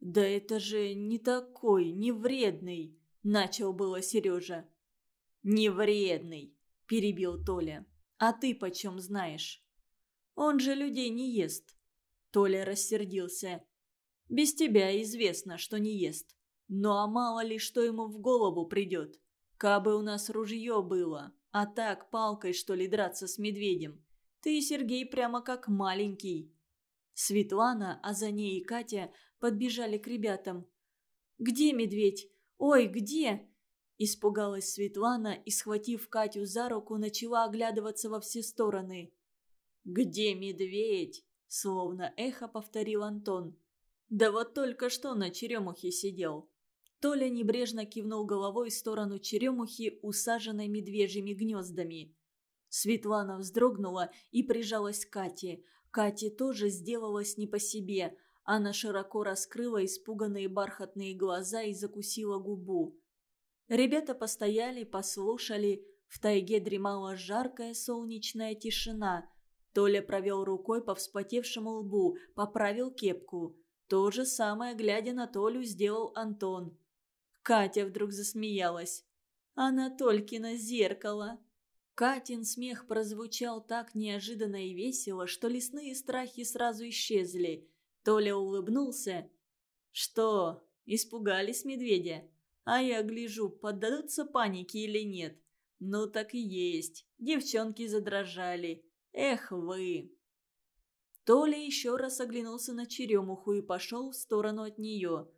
«Да это же не такой, не вредный!» – начал было Сережа. «Не вредный!» – перебил Толя. «А ты почем знаешь?» «Он же людей не ест!» Толя рассердился. «Без тебя известно, что не ест. Ну а мало ли, что ему в голову придет. Кабы у нас ружье было, а так палкой, что ли, драться с медведем. Ты, Сергей, прямо как маленький». Светлана, а за ней и Катя подбежали к ребятам. «Где медведь? Ой, где?» Испугалась Светлана и, схватив Катю за руку, начала оглядываться во все стороны. «Где медведь?» – словно эхо повторил Антон. «Да вот только что на черемухе сидел». Толя небрежно кивнул головой в сторону черемухи, усаженной медвежьими гнездами. Светлана вздрогнула и прижалась к Кате. Кате тоже сделалось не по себе. Она широко раскрыла испуганные бархатные глаза и закусила губу. Ребята постояли, послушали. В тайге дремала жаркая солнечная тишина. Толя провел рукой по вспотевшему лбу, поправил кепку. То же самое, глядя на Толю, сделал Антон. Катя вдруг засмеялась. «Она Толькино зеркало!» Катин смех прозвучал так неожиданно и весело, что лесные страхи сразу исчезли. Толя улыбнулся. «Что, испугались медведя? А я гляжу, поддадутся панике или нет. Ну так и есть. Девчонки задрожали. Эх вы!» Толя еще раз оглянулся на черемуху и пошел в сторону от нее.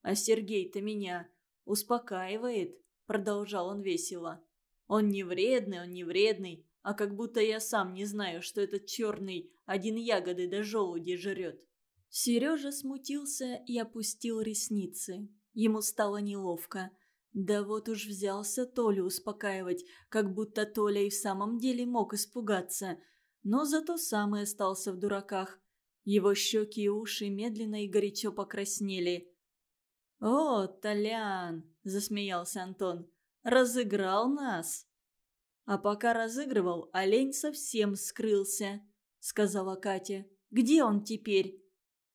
«А Сергей-то меня успокаивает», — продолжал он весело. «Он не вредный, он не вредный, а как будто я сам не знаю, что этот черный один ягоды да желуди жрет». Сережа смутился и опустил ресницы. Ему стало неловко. Да вот уж взялся Толю успокаивать, как будто Толя и в самом деле мог испугаться. Но зато сам и остался в дураках. Его щеки и уши медленно и горячо покраснели. «О, Толян!» – засмеялся Антон. «Разыграл нас!» «А пока разыгрывал, олень совсем скрылся», – сказала Катя. «Где он теперь?»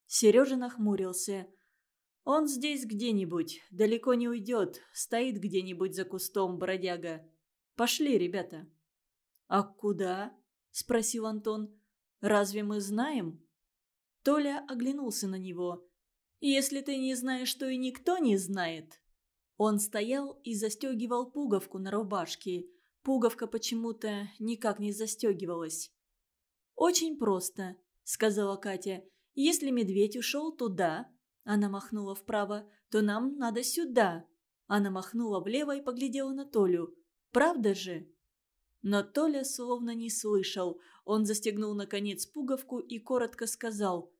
Сережа нахмурился. «Он здесь где-нибудь, далеко не уйдет, стоит где-нибудь за кустом бродяга. Пошли, ребята». «А куда?» – спросил Антон. «Разве мы знаем?» Толя оглянулся на него. Если ты не знаешь, что и никто не знает». Он стоял и застегивал пуговку на рубашке. Пуговка почему-то никак не застегивалась. «Очень просто», — сказала Катя. «Если медведь ушел туда...» Она махнула вправо. «То нам надо сюда». Она махнула влево и поглядела на Толю. «Правда же?» Но Толя словно не слышал. Он застегнул, наконец, пуговку и коротко сказал.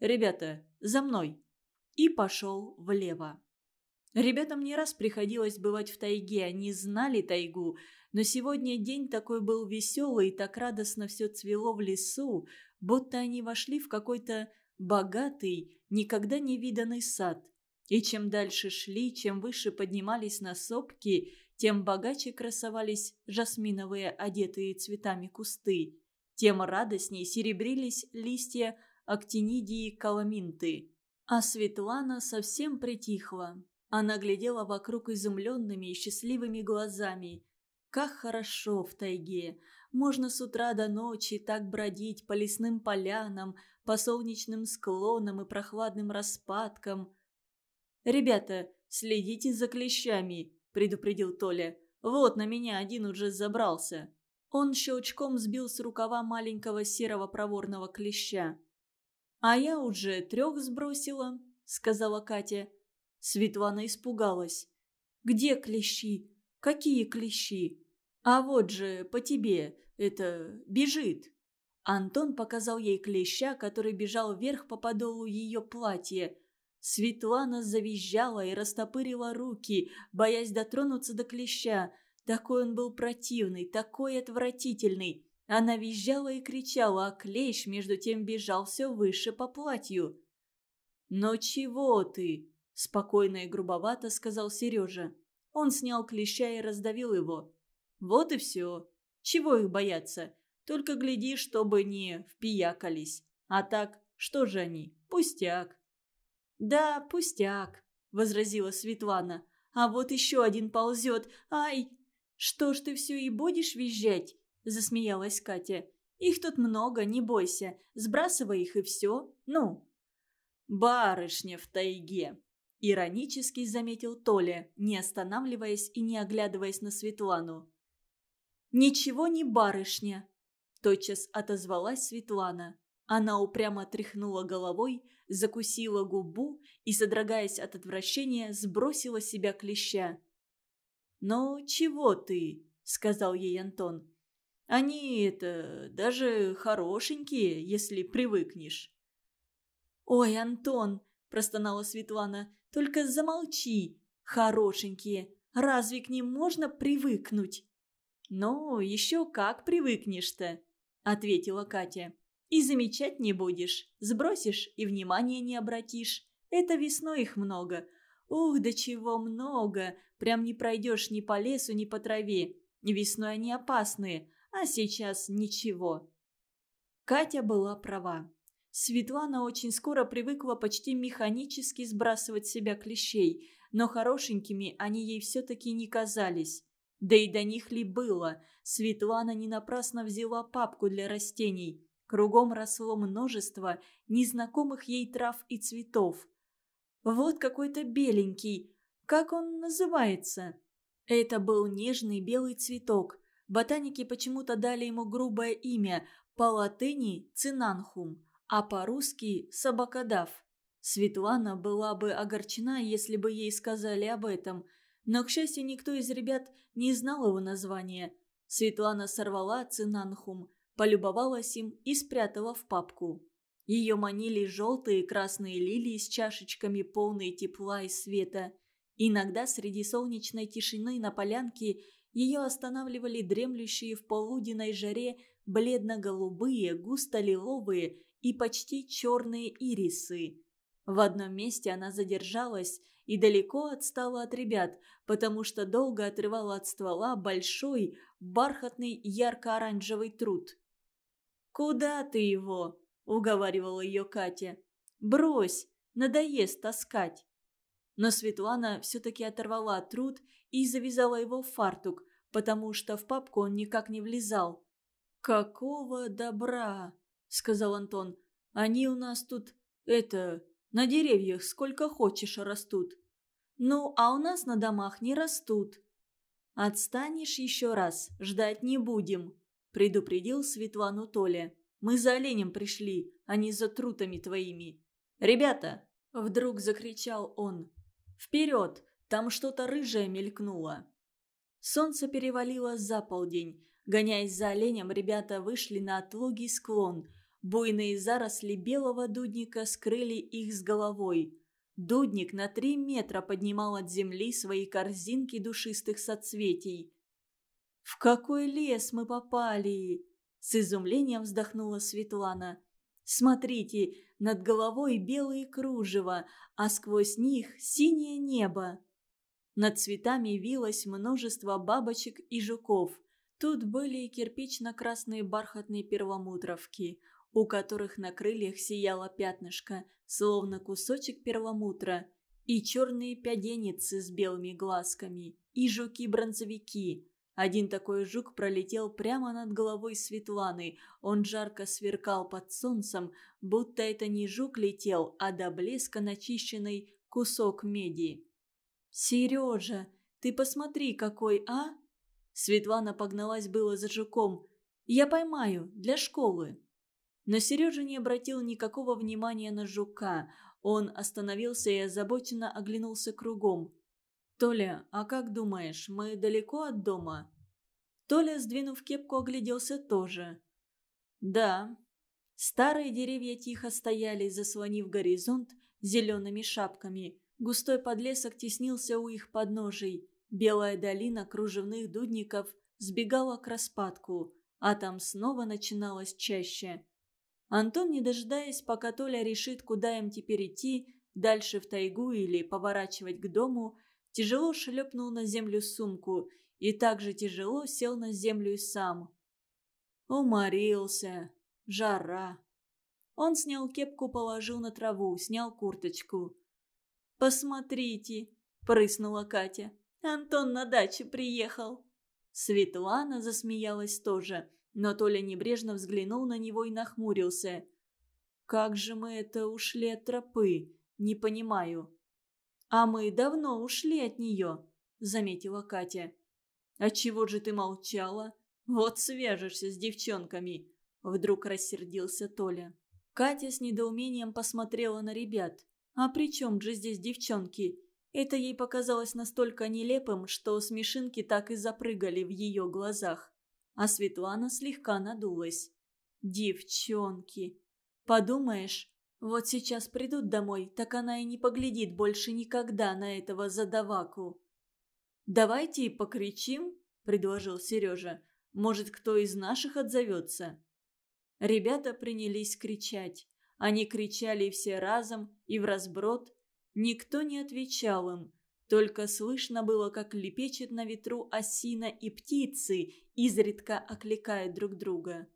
«Ребята, за мной!» и пошел влево. Ребятам не раз приходилось бывать в тайге, они знали тайгу, но сегодня день такой был веселый, и так радостно все цвело в лесу, будто они вошли в какой-то богатый, никогда не виданный сад. И чем дальше шли, чем выше поднимались на сопки, тем богаче красовались жасминовые, одетые цветами кусты, тем радостнее серебрились листья актинидии каламинты. А Светлана совсем притихла. Она глядела вокруг изумленными и счастливыми глазами. Как хорошо в тайге. Можно с утра до ночи так бродить по лесным полянам, по солнечным склонам и прохладным распадкам. «Ребята, следите за клещами», — предупредил Толя. «Вот на меня один уже забрался». Он щелчком сбил с рукава маленького серого проворного клеща. «А я уже трех сбросила», — сказала Катя. Светлана испугалась. «Где клещи? Какие клещи? А вот же, по тебе, это, бежит». Антон показал ей клеща, который бежал вверх по подолу ее платья. Светлана завизжала и растопырила руки, боясь дотронуться до клеща. Такой он был противный, такой отвратительный. Она визжала и кричала, а клещ между тем бежал все выше по платью. «Но чего ты?» – спокойно и грубовато сказал Сережа. Он снял клеща и раздавил его. «Вот и все. Чего их бояться? Только гляди, чтобы не впиякались. А так, что же они? Пустяк». «Да, пустяк», — возразила Светлана. «А вот еще один ползет. Ай! Что ж ты все и будешь визжать?» — засмеялась Катя. «Их тут много, не бойся. Сбрасывай их и все. Ну». «Барышня в тайге», — иронически заметил Толя, не останавливаясь и не оглядываясь на Светлану. «Ничего не барышня», — тотчас отозвалась Светлана. Она упрямо тряхнула головой, закусила губу и, содрогаясь от отвращения, сбросила себя клеща. «Ну, чего ты?» — сказал ей Антон. «Они, это, даже хорошенькие, если привыкнешь». «Ой, Антон!» – простонала Светлана. «Только замолчи! Хорошенькие! Разве к ним можно привыкнуть?» «Ну, еще как привыкнешь-то!» – ответила Катя. И замечать не будешь. Сбросишь и внимания не обратишь. Это весной их много. Ух, да чего много. Прям не пройдешь ни по лесу, ни по траве. Весной они опасные, а сейчас ничего. Катя была права. Светлана очень скоро привыкла почти механически сбрасывать себя клещей, но хорошенькими они ей все-таки не казались. Да и до них ли было? Светлана не напрасно взяла папку для растений. Кругом росло множество незнакомых ей трав и цветов. Вот какой-то беленький. Как он называется? Это был нежный белый цветок. Ботаники почему-то дали ему грубое имя, по латыни – цинанхум, а по-русски – собакодав. Светлана была бы огорчена, если бы ей сказали об этом, но, к счастью, никто из ребят не знал его названия. Светлана сорвала цинанхум, полюбовалась им и спрятала в папку. Ее манили желтые красные лилии с чашечками, полные тепла и света. Иногда среди солнечной тишины на полянке ее останавливали дремлющие в полуденной жаре бледно-голубые, густо-лиловые и почти черные ирисы. В одном месте она задержалась и далеко отстала от ребят, потому что долго отрывала от ствола большой, бархатный ярко-оранжевый труд. «Куда ты его?» – уговаривала ее Катя. «Брось, надоест таскать». Но Светлана все-таки оторвала труд и завязала его в фартук, потому что в папку он никак не влезал. «Какого добра!» – сказал Антон. «Они у нас тут, это, на деревьях сколько хочешь растут». «Ну, а у нас на домах не растут». «Отстанешь еще раз, ждать не будем», предупредил Светлану Толя. «Мы за оленем пришли, а не за трутами твоими». «Ребята!» – вдруг закричал он. «Вперед! Там что-то рыжее мелькнуло». Солнце перевалило за полдень. Гоняясь за оленем, ребята вышли на отлогий склон. Буйные заросли белого дудника скрыли их с головой. Дудник на три метра поднимал от земли свои корзинки душистых соцветий. «В какой лес мы попали?» С изумлением вздохнула Светлана. «Смотрите, над головой белые кружева, а сквозь них синее небо». Над цветами вилось множество бабочек и жуков. Тут были и кирпично-красные бархатные перламутровки, у которых на крыльях сияло пятнышко, словно кусочек перламутра, и черные пяденицы с белыми глазками, и жуки-бронзовики – один такой жук пролетел прямо над головой Светланы. Он жарко сверкал под солнцем, будто это не жук летел, а до блеска начищенный кусок меди. «Сережа, ты посмотри, какой, а?» Светлана погналась было за жуком. «Я поймаю, для школы». Но Сережа не обратил никакого внимания на жука. Он остановился и озабоченно оглянулся кругом. «Толя, а как думаешь, мы далеко от дома?» Толя, сдвинув кепку, огляделся тоже. «Да». Старые деревья тихо стояли, заслонив горизонт зелеными шапками. Густой подлесок теснился у их подножий. Белая долина кружевных дудников сбегала к распадку, а там снова начиналось чаще. Антон, не дожидаясь, пока Толя решит, куда им теперь идти, дальше в тайгу или поворачивать к дому, тяжело шлепнул на землю сумку и также тяжело сел на землю и сам. Уморился. Жара. Он снял кепку, положил на траву, снял курточку. «Посмотрите!» – прыснула Катя. «Антон на даче приехал!» Светлана засмеялась тоже, но Толя небрежно взглянул на него и нахмурился. «Как же мы это ушли от тропы? Не понимаю». «А мы давно ушли от нее», – заметила Катя. «А чего же ты молчала? Вот свяжешься с девчонками!» Вдруг рассердился Толя. Катя с недоумением посмотрела на ребят. «А при чем же здесь девчонки?» Это ей показалось настолько нелепым, что смешинки так и запрыгали в ее глазах. А Светлана слегка надулась. «Девчонки! Подумаешь, вот сейчас придут домой, так она и не поглядит больше никогда на этого задаваку». «Давайте и покричим», – предложил Сережа. «Может, кто из наших отзовется?» Ребята принялись кричать. Они кричали все разом и в разброд. Никто не отвечал им. Только слышно было, как лепечет на ветру осина и птицы, изредка окликают друг друга.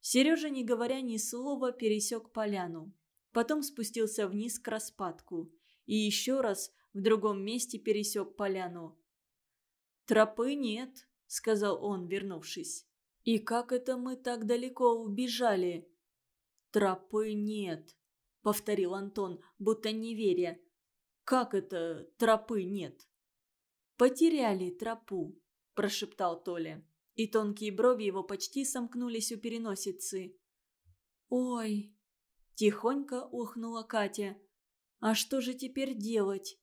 Сережа, не говоря ни слова, пересек поляну. Потом спустился вниз к распадку. И еще раз в другом месте пересек поляну. «Тропы нет», — сказал он, вернувшись. «И как это мы так далеко убежали?» «Тропы нет», — повторил Антон, будто не веря. «Как это тропы нет?» «Потеряли тропу», – прошептал Толя. И тонкие брови его почти сомкнулись у переносицы. «Ой!» – тихонько ухнула Катя. «А что же теперь делать?»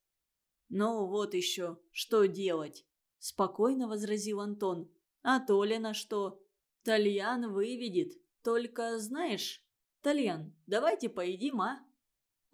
«Ну вот еще, что делать?» Спокойно возразил Антон. А Толя на что? Тальян выведет. Только знаешь, Тальян, давайте поедим, а?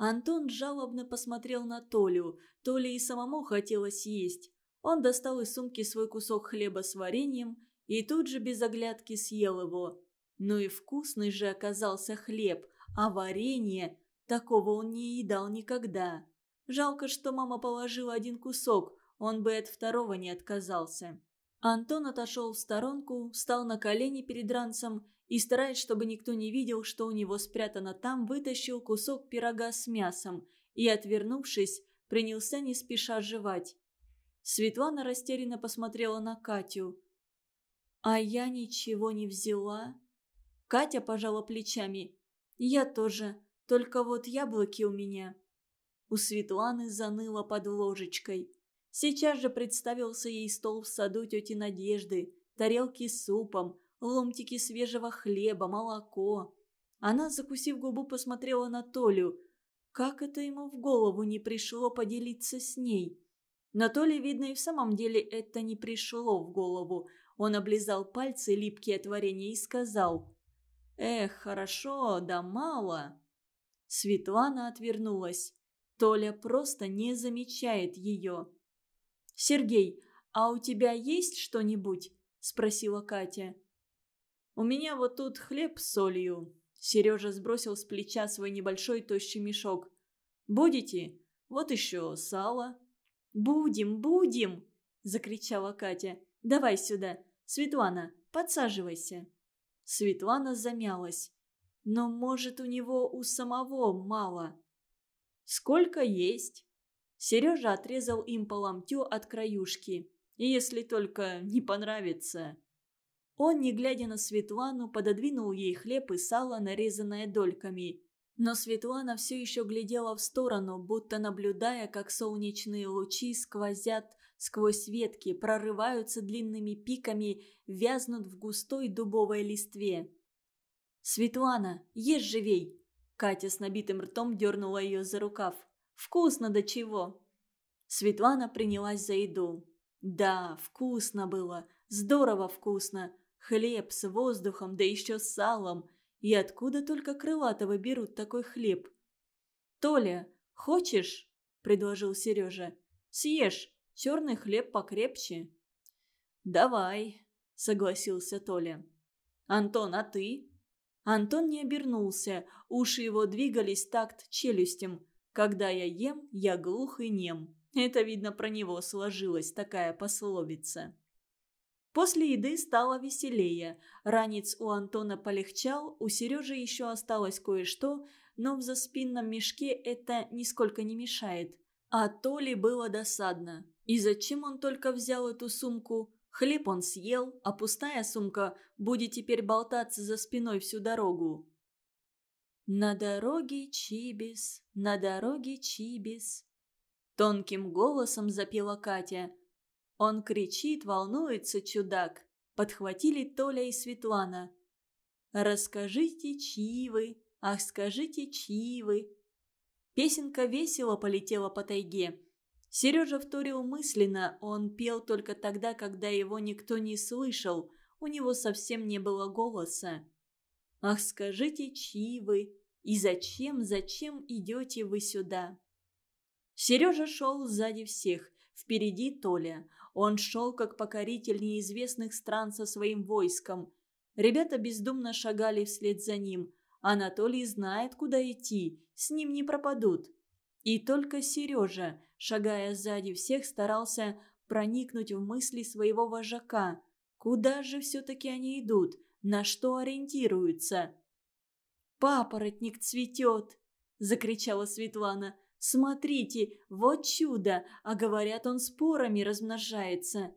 Антон жалобно посмотрел на Толю. Толе и самому хотелось есть. Он достал из сумки свой кусок хлеба с вареньем и тут же без оглядки съел его. Ну и вкусный же оказался хлеб, а варенье такого он не едал никогда. Жалко, что мама положила один кусок, он бы от второго не отказался. Антон отошел в сторонку, встал на колени перед ранцем и, стараясь, чтобы никто не видел, что у него спрятано там, вытащил кусок пирога с мясом и, отвернувшись, принялся не спеша жевать. Светлана растерянно посмотрела на Катю. «А я ничего не взяла?» Катя пожала плечами. «Я тоже, только вот яблоки у меня». У Светланы заныло под ложечкой. Сейчас же представился ей стол в саду тети Надежды, тарелки с супом, ломтики свежего хлеба, молоко. Она, закусив губу, посмотрела на Толю. Как это ему в голову не пришло поделиться с ней? На Толе, видно, и в самом деле это не пришло в голову. Он облизал пальцы, липкие от варенья, и сказал. «Эх, хорошо, да мало». Светлана отвернулась. Толя просто не замечает ее. «Сергей, а у тебя есть что-нибудь?» – спросила Катя. «У меня вот тут хлеб с солью». Сережа сбросил с плеча свой небольшой тощий мешок. «Будете? Вот еще сало». «Будем, будем!» – закричала Катя. «Давай сюда. Светлана, подсаживайся». Светлана замялась. «Но, может, у него у самого мало?» «Сколько есть?» Сережа отрезал им по ломтю от краюшки. «Если только не понравится». Он, не глядя на Светлану, пододвинул ей хлеб и сало, нарезанное дольками. Но Светлана все еще глядела в сторону, будто наблюдая, как солнечные лучи сквозят сквозь ветки, прорываются длинными пиками, вязнут в густой дубовой листве. «Светлана, ешь живей!» Катя с набитым ртом дернула ее за рукав. Вкусно до чего!» Светлана принялась за еду. Да, вкусно было, здорово вкусно. Хлеб с воздухом, да еще с салом. И откуда только Крылатого берут такой хлеб? «Толя, хочешь?» – предложил Сережа. «Съешь, черный хлеб покрепче». «Давай», – согласился Толя. «Антон, а ты?» Антон не обернулся, уши его двигались такт челюстям. Когда я ем, я глух и нем. Это, видно, про него сложилась такая пословица. После еды стало веселее. Ранец у Антона полегчал, у Сережи еще осталось кое-что, но в заспинном мешке это нисколько не мешает. А то ли было досадно. И зачем он только взял эту сумку? Хлеб он съел, а пустая сумка будет теперь болтаться за спиной всю дорогу. «На дороге Чибис, на дороге Чибис», — тонким голосом запела Катя. Он кричит, волнуется, чудак. Подхватили Толя и Светлана. «Расскажите, чьи вы, ах, скажите, чьи вы». Песенка весело полетела по тайге. Сережа вторил мысленно, он пел только тогда, когда его никто не слышал, у него совсем не было голоса. «Ах, скажите, чьи вы, и зачем, зачем идете вы сюда?» Сережа шел сзади всех, впереди Толя. Он шел, как покоритель неизвестных стран со своим войском. Ребята бездумно шагали вслед за ним. Анатолий знает, куда идти, с ним не пропадут. И только Сережа, шагая сзади всех, старался проникнуть в мысли своего вожака. Куда же все-таки они идут? На что ориентируются? «Папоротник цветет!» – закричала Светлана. «Смотрите, вот чудо! А говорят, он спорами размножается!»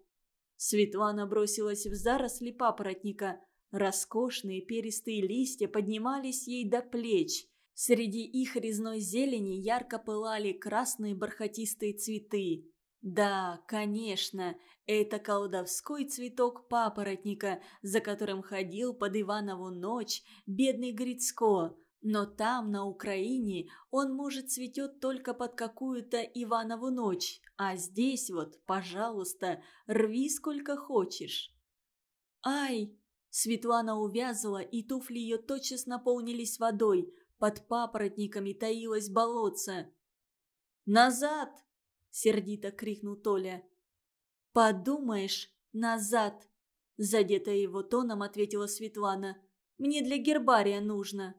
Светлана бросилась в заросли папоротника. Роскошные перистые листья поднимались ей до плеч – Среди их резной зелени ярко пылали красные бархатистые цветы. Да, конечно, это колдовской цветок папоротника, за которым ходил под Иванову ночь бедный Грицко. Но там, на Украине, он, может, цветет только под какую-то Иванову ночь. А здесь вот, пожалуйста, рви сколько хочешь. Ай! Светлана увязала, и туфли ее тотчас наполнились водой – под папоротниками таилось болотце. «Назад!» – сердито крикнул Толя. «Подумаешь, назад!» – задетая его тоном ответила Светлана. «Мне для гербария нужно».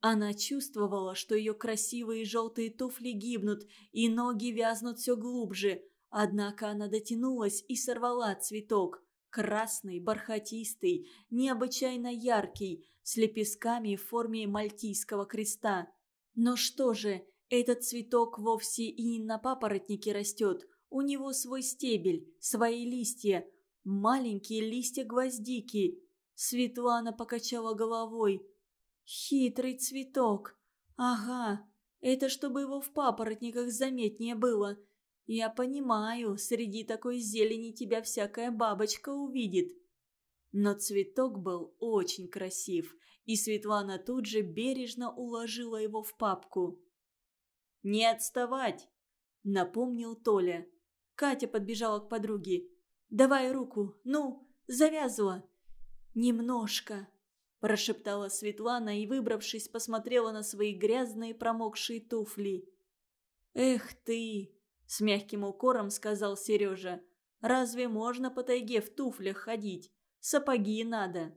Она чувствовала, что ее красивые желтые туфли гибнут, и ноги вязнут все глубже. Однако она дотянулась и сорвала цветок. Красный, бархатистый, необычайно яркий, с лепестками в форме мальтийского креста. Но что же, этот цветок вовсе и не на папоротнике растет. У него свой стебель, свои листья, маленькие листья гвоздики. Светлана покачала головой. Хитрый цветок. Ага, это чтобы его в папоротниках заметнее было. Я понимаю, среди такой зелени тебя всякая бабочка увидит. Но цветок был очень красив, и Светлана тут же бережно уложила его в папку. «Не отставать!» – напомнил Толя. Катя подбежала к подруге. «Давай руку, ну, завязывала!» «Немножко!» – прошептала Светлана и, выбравшись, посмотрела на свои грязные промокшие туфли. «Эх ты!» С мягким укором сказал Сережа. «Разве можно по тайге в туфлях ходить? Сапоги надо».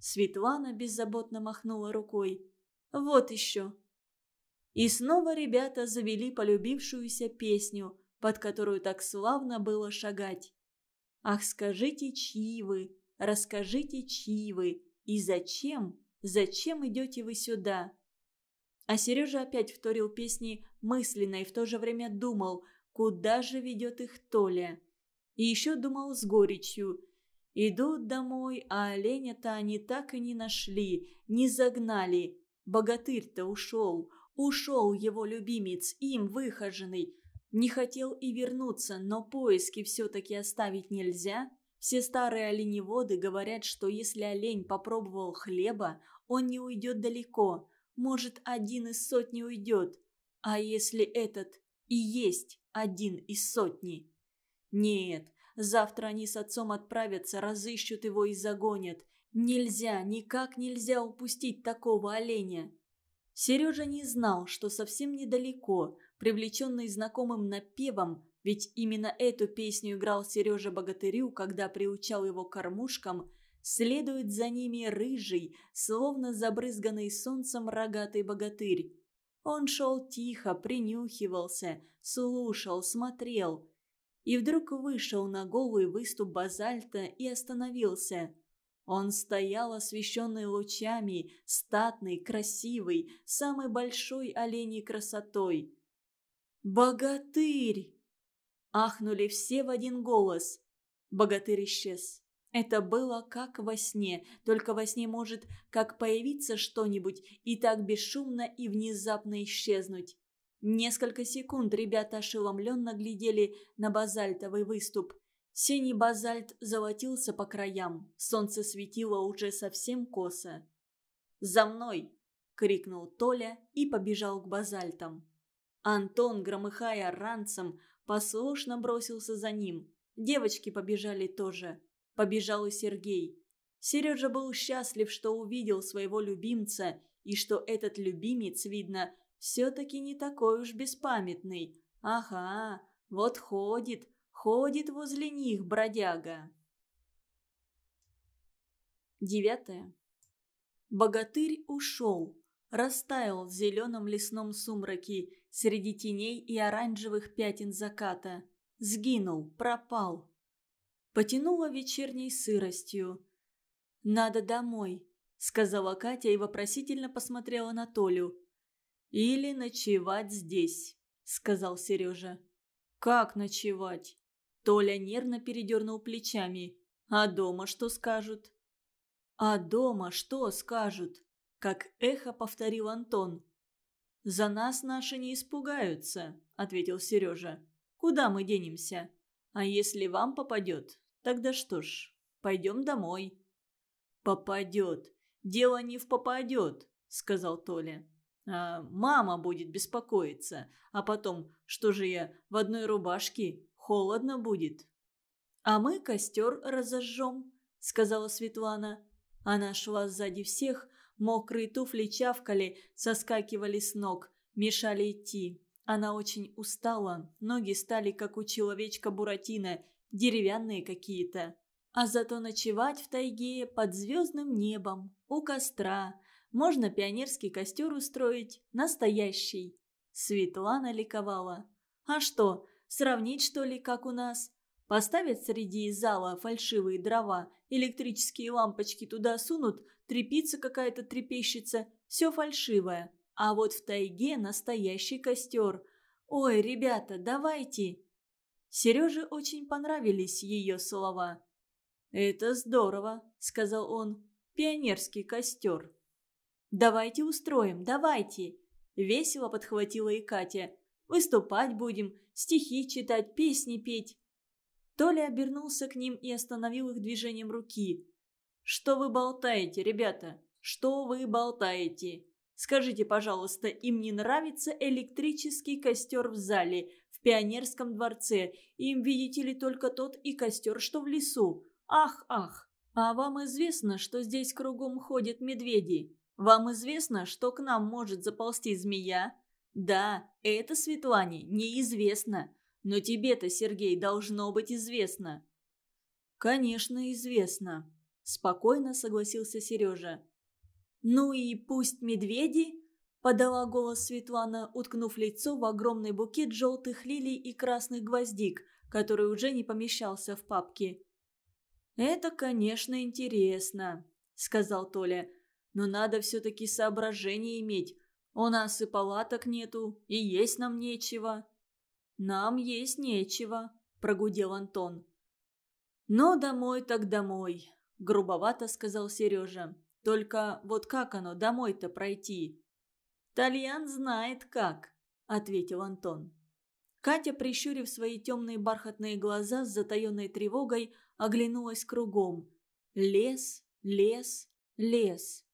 Светлана беззаботно махнула рукой. «Вот еще». И снова ребята завели полюбившуюся песню, под которую так славно было шагать. «Ах, скажите, чьи вы, расскажите, чьи вы, и зачем, зачем идете вы сюда?» А Сережа опять вторил песни мысленно и в то же время думал – Куда же ведет их Толя? И еще думал с горечью. Идут домой, а оленя-то они так и не нашли, не загнали. Богатырь-то ушел, ушел его любимец, им выхоженный. Не хотел и вернуться, но поиски все-таки оставить нельзя. Все старые оленеводы говорят, что если олень попробовал хлеба, он не уйдет далеко, может, один из сотни уйдет. А если этот и есть один из сотни. Нет, завтра они с отцом отправятся, разыщут его и загонят. Нельзя, никак нельзя упустить такого оленя. Сережа не знал, что совсем недалеко, привлеченный знакомым напевом, ведь именно эту песню играл Сережа Богатырю, когда приучал его кормушкам, следует за ними рыжий, словно забрызганный солнцем рогатый богатырь. Он шел тихо, принюхивался, слушал, смотрел. И вдруг вышел на голый выступ базальта и остановился. Он стоял освещенный лучами, статный, красивый, самой большой оленей красотой. «Богатырь!» Ахнули все в один голос. Богатырь исчез. Это было как во сне, только во сне может как появиться что-нибудь и так бесшумно и внезапно исчезнуть. Несколько секунд ребята ошеломленно глядели на базальтовый выступ. Синий базальт золотился по краям, солнце светило уже совсем косо. «За мной!» — крикнул Толя и побежал к базальтам. Антон, громыхая ранцем, послушно бросился за ним. Девочки побежали тоже. Побежал и Сергей. Сережа был счастлив, что увидел своего любимца, и что этот любимец, видно, все-таки не такой уж беспамятный. Ага, вот ходит, ходит возле них бродяга. Девятое. Богатырь ушел, растаял в зеленом лесном сумраке среди теней и оранжевых пятен заката. Сгинул, пропал. Потянуло вечерней сыростью. «Надо домой», — сказала Катя и вопросительно посмотрела на Толю. «Или ночевать здесь», — сказал Сережа. «Как ночевать?» Толя нервно передернул плечами. «А дома что скажут?» «А дома что скажут?» Как эхо повторил Антон. «За нас наши не испугаются», — ответил Сережа. «Куда мы денемся? А если вам попадет, тогда что ж, пойдем домой». «Попадет. Дело не в попадет», — сказал Толя. А мама будет беспокоиться. А потом, что же я в одной рубашке? Холодно будет. А мы костер разожжем, сказала Светлана. Она шла сзади всех, мокрые туфли чавкали, соскакивали с ног, мешали идти. Она очень устала, ноги стали, как у человечка Буратино, деревянные какие-то. А зато ночевать в тайге под звездным небом, у костра – можно пионерский костер устроить, настоящий. Светлана ликовала. А что, сравнить что ли, как у нас? Поставят среди зала фальшивые дрова, электрические лампочки туда сунут, трепица какая-то трепещется, все фальшивое. А вот в тайге настоящий костер. Ой, ребята, давайте. Сереже очень понравились ее слова. «Это здорово», — сказал он, — «пионерский костер». «Давайте устроим, давайте!» Весело подхватила и Катя. «Выступать будем, стихи читать, песни петь». Толя обернулся к ним и остановил их движением руки. «Что вы болтаете, ребята? Что вы болтаете? Скажите, пожалуйста, им не нравится электрический костер в зале, в пионерском дворце? Им, видите ли, только тот и костер, что в лесу. Ах, ах! А вам известно, что здесь кругом ходят медведи?» Вам известно, что к нам может заползти змея? Да, это Светлане неизвестно. Но тебе-то, Сергей, должно быть известно. Конечно, известно. Спокойно согласился Сережа. Ну и пусть медведи, подала голос Светлана, уткнув лицо в огромный букет желтых лилий и красных гвоздик, который уже не помещался в папке. «Это, конечно, интересно», — сказал Толя. Но надо все-таки соображение иметь. У нас и палаток нету, и есть нам нечего». «Нам есть нечего», – прогудел Антон. «Но домой так домой», – грубовато сказал Сережа. «Только вот как оно домой-то пройти?» «Тальян знает как», – ответил Антон. Катя, прищурив свои темные бархатные глаза с затаенной тревогой, оглянулась кругом. Лес, лес, лес.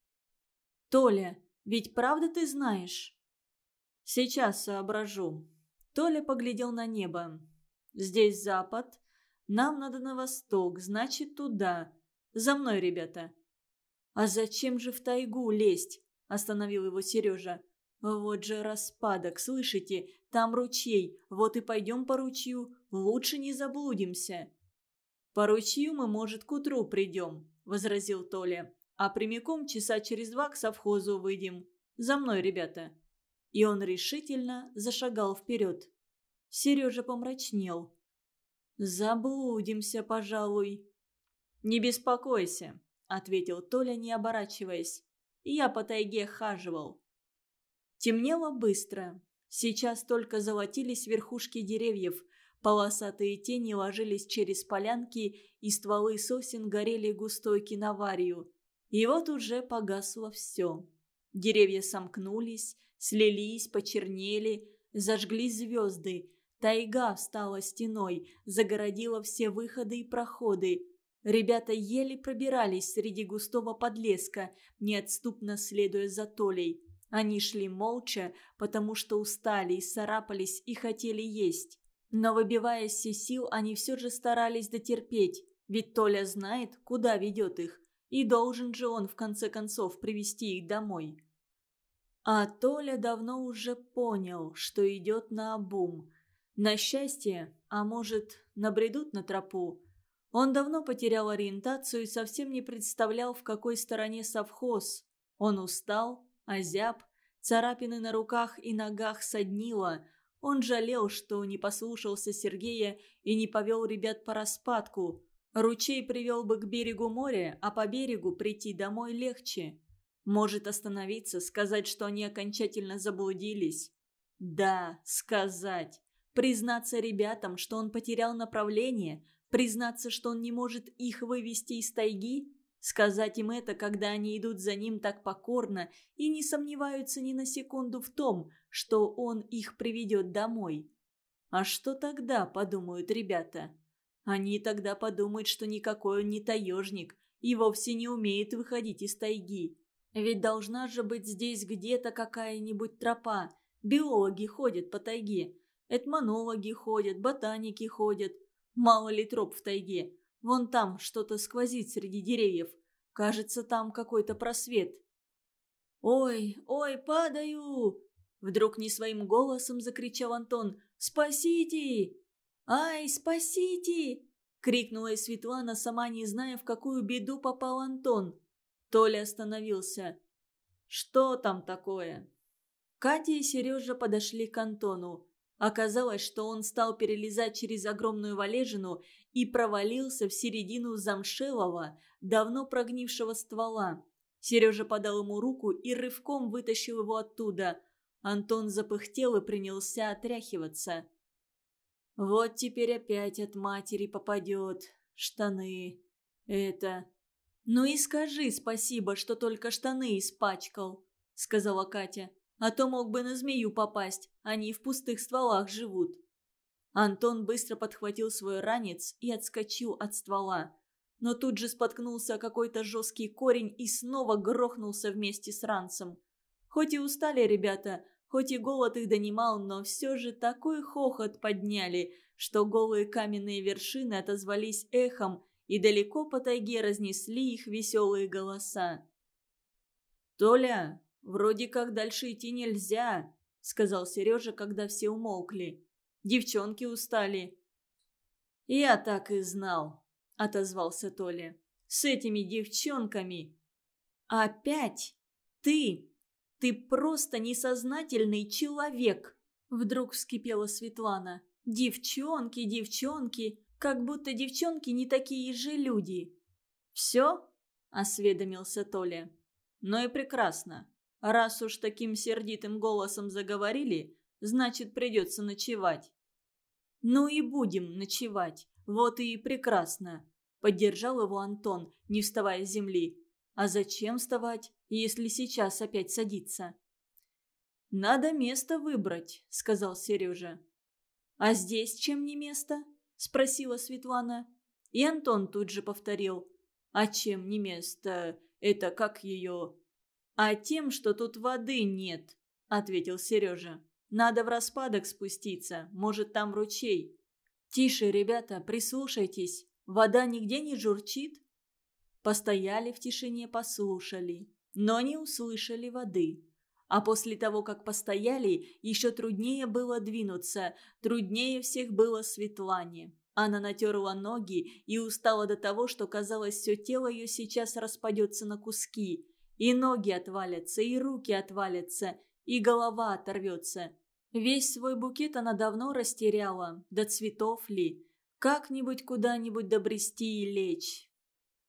«Толя, ведь правда ты знаешь?» «Сейчас соображу». Толя поглядел на небо. «Здесь запад. Нам надо на восток, значит, туда. За мной, ребята». «А зачем же в тайгу лезть?» – остановил его Сережа. «Вот же распадок, слышите? Там ручей. Вот и пойдем по ручью. Лучше не заблудимся». «По ручью мы, может, к утру придем», – возразил Толя а прямиком часа через два к совхозу выйдем. За мной, ребята». И он решительно зашагал вперед. Сережа помрачнел. «Заблудимся, пожалуй». «Не беспокойся», — ответил Толя, не оборачиваясь. «Я по тайге хаживал». Темнело быстро. Сейчас только золотились верхушки деревьев, полосатые тени ложились через полянки, и стволы сосен горели густой киноварью. И вот уже погасло все. Деревья сомкнулись, слились, почернели, зажглись звезды. Тайга встала стеной, загородила все выходы и проходы. Ребята еле пробирались среди густого подлеска, неотступно следуя за Толей. Они шли молча, потому что устали и царапались и хотели есть. Но выбиваясь из сил, они все же старались дотерпеть, ведь Толя знает, куда ведет их, и должен же он в конце концов привести их домой. А Толя давно уже понял, что идет на обум. На счастье, а может, набредут на тропу. Он давно потерял ориентацию и совсем не представлял, в какой стороне совхоз. Он устал, озяб, царапины на руках и ногах соднило. Он жалел, что не послушался Сергея и не повел ребят по распадку. Ручей привел бы к берегу моря, а по берегу прийти домой легче. Может остановиться, сказать, что они окончательно заблудились. Да, сказать. Признаться ребятам, что он потерял направление, признаться, что он не может их вывести из тайги, сказать им это, когда они идут за ним так покорно и не сомневаются ни на секунду в том, что он их приведет домой. А что тогда, подумают ребята? Они тогда подумают, что никакой он не таежник и вовсе не умеет выходить из тайги. Ведь должна же быть здесь где-то какая-нибудь тропа. Биологи ходят по тайге, Этмонологи ходят, ботаники ходят. Мало ли троп в тайге. Вон там что-то сквозит среди деревьев. Кажется, там какой-то просвет. «Ой, ой, падаю!» Вдруг не своим голосом закричал Антон. «Спасите!» «Ай, спасите!» Крикнула и Светлана, сама не зная, в какую беду попал Антон. Толя остановился. «Что там такое?» Катя и Сережа подошли к Антону. Оказалось, что он стал перелезать через огромную валежину и провалился в середину замшелого, давно прогнившего ствола. Сережа подал ему руку и рывком вытащил его оттуда. Антон запыхтел и принялся отряхиваться. «Вот теперь опять от матери попадет. Штаны. Это...» «Ну и скажи спасибо, что только штаны испачкал», — сказала Катя. А то мог бы на змею попасть, они в пустых стволах живут. Антон быстро подхватил свой ранец и отскочил от ствола. Но тут же споткнулся о какой-то жесткий корень и снова грохнулся вместе с ранцем. Хоть и устали ребята, хоть и голод их донимал, но все же такой хохот подняли, что голые каменные вершины отозвались эхом и далеко по тайге разнесли их веселые голоса. «Толя, «Вроде как дальше идти нельзя», — сказал Сережа, когда все умолкли. «Девчонки устали». «Я так и знал», — отозвался Толя. «С этими девчонками». «Опять? Ты? Ты просто несознательный человек!» Вдруг вскипела Светлана. «Девчонки, девчонки, как будто девчонки не такие же люди». «Все?» – осведомился Толя. «Ну и прекрасно. Раз уж таким сердитым голосом заговорили, значит, придется ночевать. «Ну и будем ночевать. Вот и прекрасно», — поддержал его Антон, не вставая с земли. «А зачем вставать, если сейчас опять садиться?» «Надо место выбрать», — сказал Сережа. «А здесь чем не место?» — спросила Светлана. И Антон тут же повторил. «А чем не место? Это как ее...» «А тем, что тут воды нет», — ответил Сережа. «Надо в распадок спуститься, может, там ручей». «Тише, ребята, прислушайтесь. Вода нигде не журчит?» Постояли в тишине, послушали, но не услышали воды. А после того, как постояли, еще труднее было двинуться, труднее всех было Светлане. Она натерла ноги и устала до того, что казалось, все тело ее сейчас распадется на куски. И ноги отвалятся, и руки отвалятся, и голова оторвется. Весь свой букет она давно растеряла, до цветов ли. Как-нибудь куда-нибудь добрести и лечь.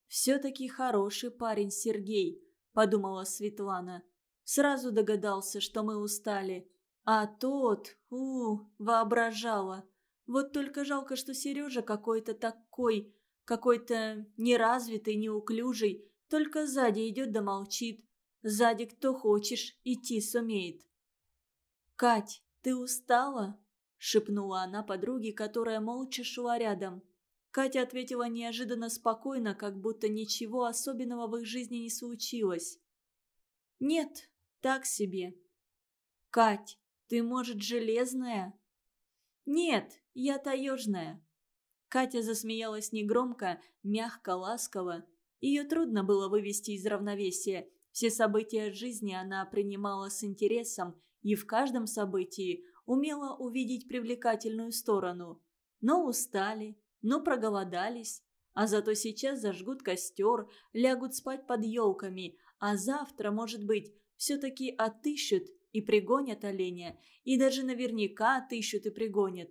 «Все-таки хороший парень Сергей», — подумала Светлана. «Сразу догадался, что мы устали. А тот, у, воображала. Вот только жалко, что Сережа какой-то такой, какой-то неразвитый, неуклюжий, только сзади идет да молчит. Сзади кто хочешь, идти сумеет. «Кать, ты устала?» – шепнула она подруге, которая молча шла рядом. Катя ответила неожиданно спокойно, как будто ничего особенного в их жизни не случилось. «Нет, так себе». «Кать, ты, может, железная?» «Нет, я таежная». Катя засмеялась негромко, мягко, ласково. Ее трудно было вывести из равновесия. Все события жизни она принимала с интересом и в каждом событии умела увидеть привлекательную сторону. Но устали, но проголодались, а зато сейчас зажгут костер, лягут спать под елками, а завтра, может быть, все-таки отыщут и пригонят оленя, и даже наверняка отыщут и пригонят.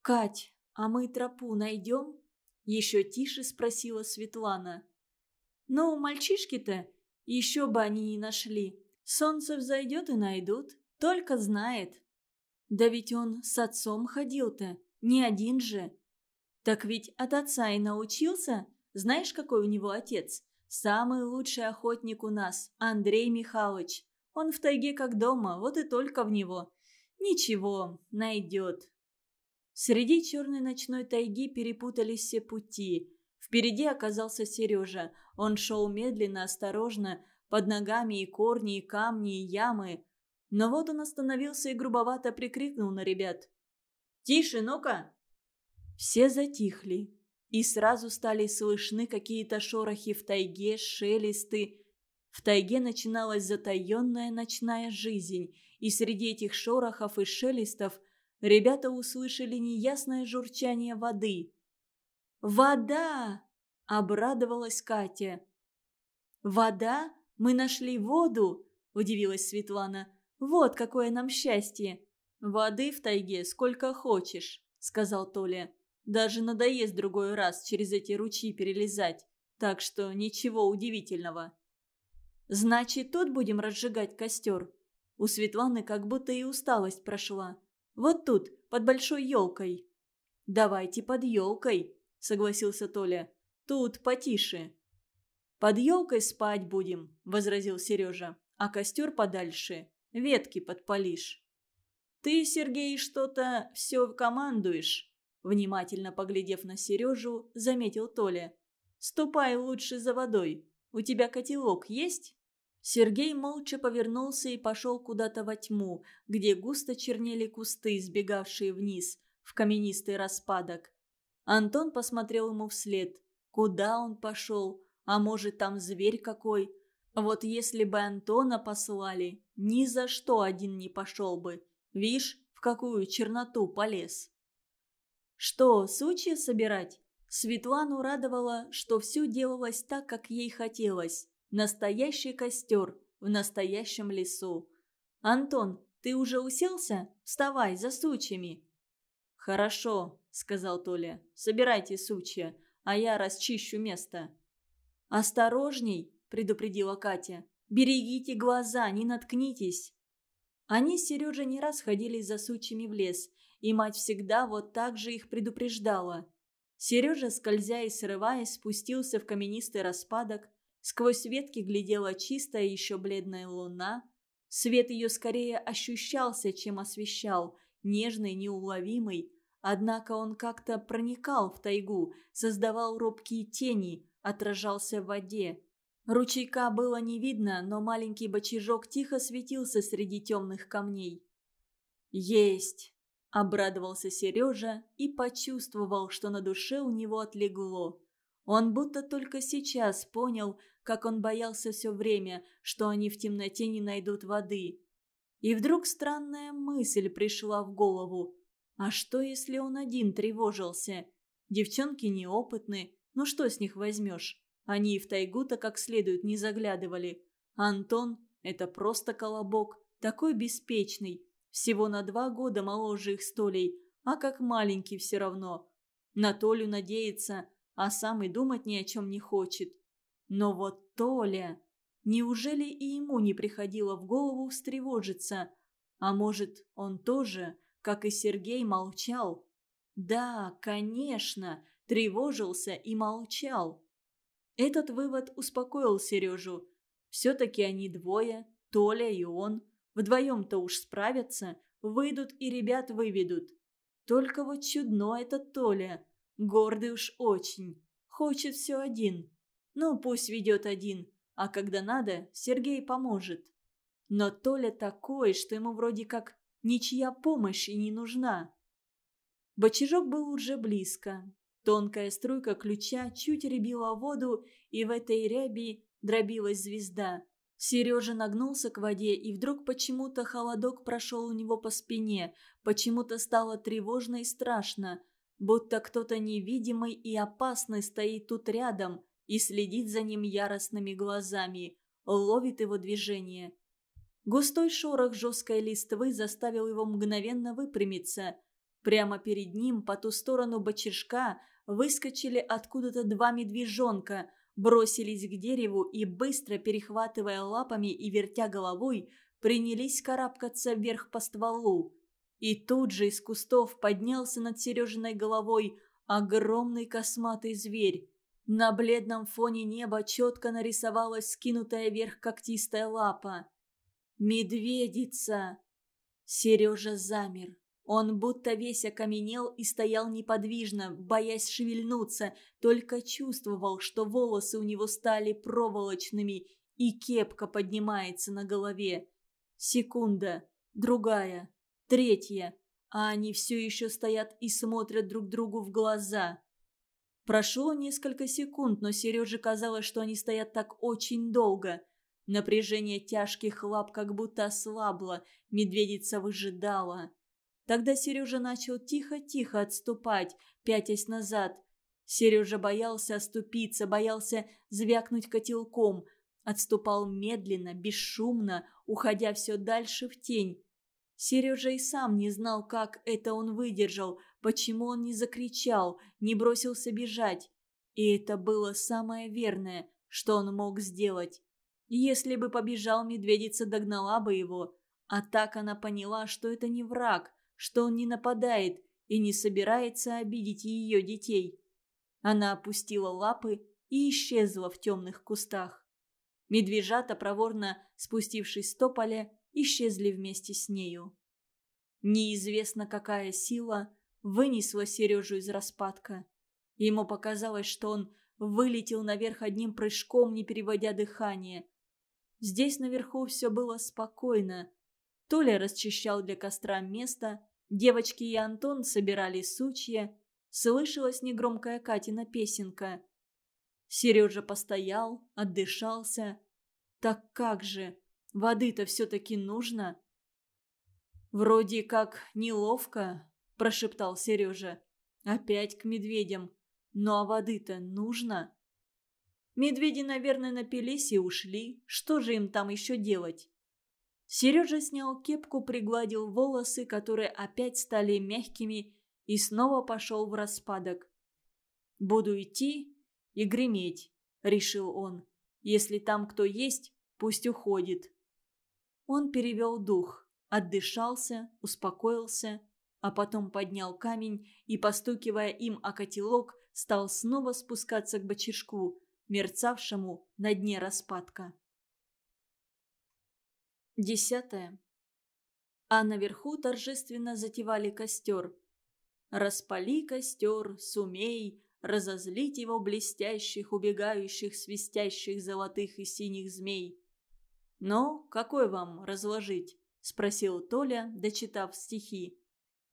«Кать, а мы тропу найдем?» – еще тише спросила Светлана. «Ну, мальчишки-то, еще бы они не нашли. Солнце взойдет и найдут, только знает». «Да ведь он с отцом ходил-то, не один же». «Так ведь от отца и научился? Знаешь, какой у него отец? Самый лучший охотник у нас, Андрей Михайлович. Он в тайге как дома, вот и только в него. Ничего, найдет. Среди черной ночной тайги перепутались все пути. Впереди оказался Сережа. Он шел медленно, осторожно, под ногами и корни, и камни, и ямы. Но вот он остановился и грубовато прикрикнул на ребят. «Тише, ну-ка!» Все затихли, и сразу стали слышны какие-то шорохи в тайге, шелесты, в тайге начиналась затаенная ночная жизнь, и среди этих шорохов и шелестов ребята услышали неясное журчание воды. «Вода!» – обрадовалась Катя. «Вода? Мы нашли воду!» – удивилась Светлана. «Вот какое нам счастье!» «Воды в тайге сколько хочешь», – сказал Толя. «Даже надоест другой раз через эти ручьи перелезать, так что ничего удивительного». «Значит, тут будем разжигать костер?» У Светланы как будто и усталость прошла. «Вот тут, под большой елкой». «Давайте под елкой», — согласился Толя. «Тут потише». «Под елкой спать будем», — возразил Сережа. «А костер подальше. Ветки подпалишь». «Ты, Сергей, что-то все командуешь», — внимательно поглядев на Сережу, заметил Толя. «Ступай лучше за водой. У тебя котелок есть?» Сергей молча повернулся и пошел куда-то во тьму, где густо чернели кусты, сбегавшие вниз, в каменистый распадок. Антон посмотрел ему вслед. Куда он пошел? А может, там зверь какой? Вот если бы Антона послали, ни за что один не пошел бы. Вишь, в какую черноту полез. Что, сучья собирать? Светлану радовало, что все делалось так, как ей хотелось. Настоящий костер в настоящем лесу. «Антон, ты уже уселся? Вставай, за сучьями!» «Хорошо», — сказал Толя. «Собирайте сучья, а я расчищу место». «Осторожней», — предупредила Катя. «Берегите глаза, не наткнитесь». Они с Сережей не раз ходили за сучьями в лес, и мать всегда вот так же их предупреждала. Сережа, скользя и срываясь, спустился в каменистый распадок, Сквозь ветки глядела чистая еще бледная луна. Свет ее скорее ощущался, чем освещал, нежный, неуловимый. Однако он как-то проникал в тайгу, создавал робкие тени, отражался в воде. Ручейка было не видно, но маленький бочажок тихо светился среди темных камней. «Есть!» – обрадовался Сережа и почувствовал, что на душе у него отлегло. Он будто только сейчас понял, как он боялся все время, что они в темноте не найдут воды. И вдруг странная мысль пришла в голову. А что, если он один тревожился? Девчонки неопытны, ну что с них возьмешь? Они и в тайгу-то как следует не заглядывали. Антон – это просто колобок, такой беспечный. Всего на два года моложе их столей, а как маленький все равно. На Толю надеется – а сам и думать ни о чем не хочет. Но вот Толя... Неужели и ему не приходило в голову встревожиться? А может, он тоже, как и Сергей, молчал? Да, конечно, тревожился и молчал. Этот вывод успокоил Сережу. Все-таки они двое, Толя и он. Вдвоем-то уж справятся, выйдут и ребят выведут. Только вот чудно этот Толя. Гордый уж очень. Хочет все один. Ну, пусть ведет один. А когда надо, Сергей поможет. Но Толя такой, что ему вроде как ничья помощь и не нужна. Бочажок был уже близко. Тонкая струйка ключа чуть рябила воду, и в этой ряби дробилась звезда. Сережа нагнулся к воде, и вдруг почему-то холодок прошел у него по спине, почему-то стало тревожно и страшно, будто кто-то невидимый и опасный стоит тут рядом и следит за ним яростными глазами, ловит его движение. Густой шорох жесткой листвы заставил его мгновенно выпрямиться. Прямо перед ним, по ту сторону бочишка, выскочили откуда-то два медвежонка, бросились к дереву и, быстро перехватывая лапами и вертя головой, принялись карабкаться вверх по стволу. И тут же из кустов поднялся над Сережиной головой огромный косматый зверь. На бледном фоне неба четко нарисовалась скинутая вверх когтистая лапа. «Медведица!» Сережа замер. Он будто весь окаменел и стоял неподвижно, боясь шевельнуться, только чувствовал, что волосы у него стали проволочными и кепка поднимается на голове. Секунда, другая, третья, а они все еще стоят и смотрят друг другу в глаза. Прошло несколько секунд, но Сереже казалось, что они стоят так очень долго – Напряжение тяжких лап как будто ослабло, медведица выжидала. Тогда Сережа начал тихо-тихо отступать, пятясь назад. Сережа боялся оступиться, боялся звякнуть котелком. Отступал медленно, бесшумно, уходя все дальше в тень. Сережа и сам не знал, как это он выдержал, почему он не закричал, не бросился бежать. И это было самое верное, что он мог сделать. Если бы побежал, медведица догнала бы его. А так она поняла, что это не враг, что он не нападает и не собирается обидеть ее детей. Она опустила лапы и исчезла в темных кустах. Медвежата, проворно спустившись с тополя, исчезли вместе с нею. Неизвестно какая сила вынесла Сережу из распадка. Ему показалось, что он вылетел наверх одним прыжком, не переводя дыхание – Здесь наверху все было спокойно. Толя расчищал для костра место, девочки и Антон собирали сучья, слышалась негромкая Катина песенка. Сережа постоял, отдышался. Так как же, воды-то все-таки нужно? «Вроде как неловко», – прошептал Сережа. «Опять к медведям. Ну а воды-то нужно?» Медведи, наверное, напились и ушли. Что же им там еще делать? Сережа снял кепку, пригладил волосы, которые опять стали мягкими, и снова пошел в распадок. «Буду идти и греметь», — решил он. «Если там кто есть, пусть уходит». Он перевел дух, отдышался, успокоился, а потом поднял камень и, постукивая им о котелок, стал снова спускаться к бочишку, мерцавшему на дне распадка. Десятое. А наверху торжественно затевали костер. «Распали костер, сумей, разозлить его блестящих, убегающих, свистящих золотых и синих змей». «Ну, какой вам разложить?» – спросил Толя, дочитав стихи.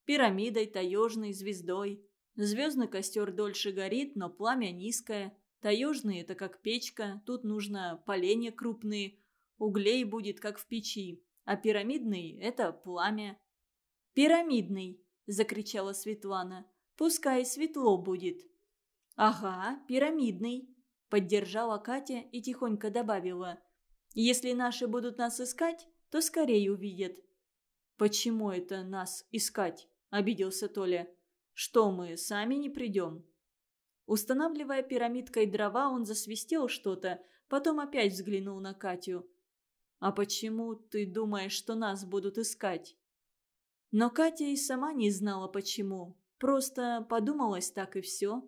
«Пирамидой, таежной, звездой. Звездный костер дольше горит, но пламя низкое. Таежные – это как печка, тут нужно поленья крупные, углей будет как в печи, а пирамидный – это пламя. «Пирамидный!» – закричала Светлана. «Пускай светло будет». «Ага, пирамидный», – поддержала Катя и тихонько добавила. «Если наши будут нас искать, то скорее увидят». «Почему это нас искать?» – обиделся Толя. «Что мы, сами не придем?» Устанавливая пирамидкой дрова, он засвистел что-то, потом опять взглянул на Катю. «А почему ты думаешь, что нас будут искать?» Но Катя и сама не знала почему. Просто подумалось так и все.